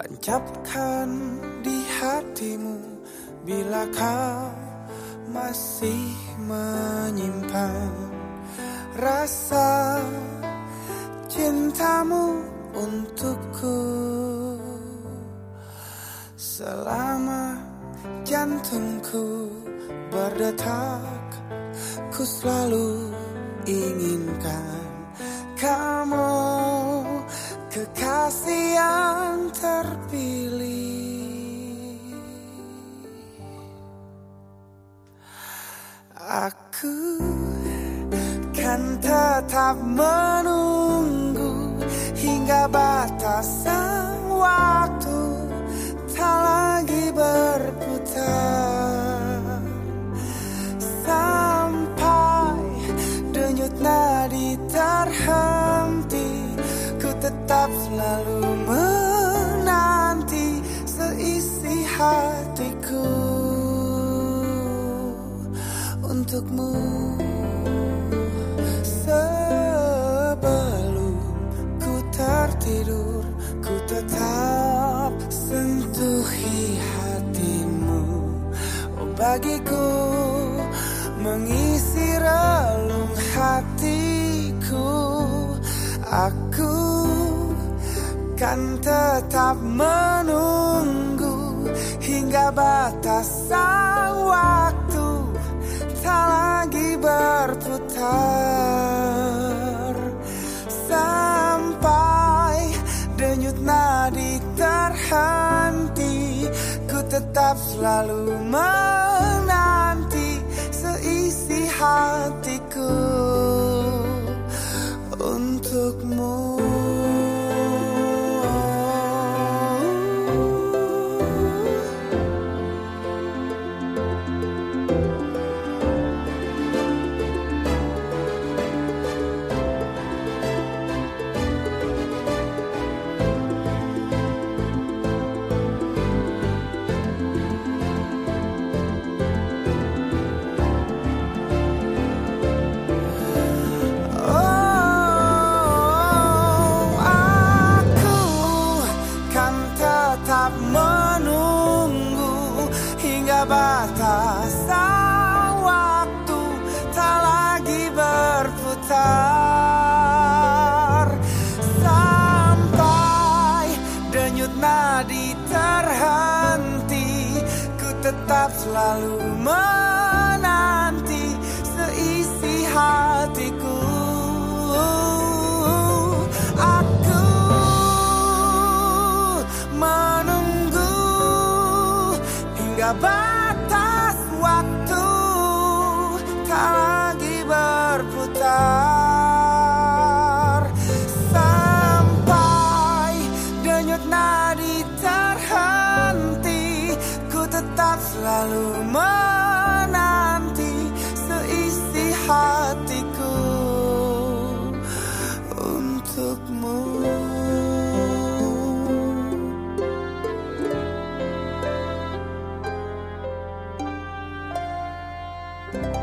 Tancapkan di hatimu bila kau masih menyimpan rasa cintamu untukku. Selama jantungku berdetak ku selalu inginkan kamu kekasih yang terpilih. Aku kan tetap menunggu hingga batasan waktu tak lagi berputar. Sampai denyut nadi terhenti selalu menanti seisi hatiku untukmu. Sebelum ku tertidur Ku tetap sentuhi hatimu. Oh bagiku Mengisi relung hatiku kan tetap menunggu Hingga batasan waktu. Tak lagi berputar. Sampai denyut nadi terhenti ku tetap selalu menanti batasan waktu tak lagi berputar. Sampai denyut nadi terhenti ku tetap selalu menanti batas waktu tak lagi berputar. Sampai denyut nadi terhenti ku tetap selalu m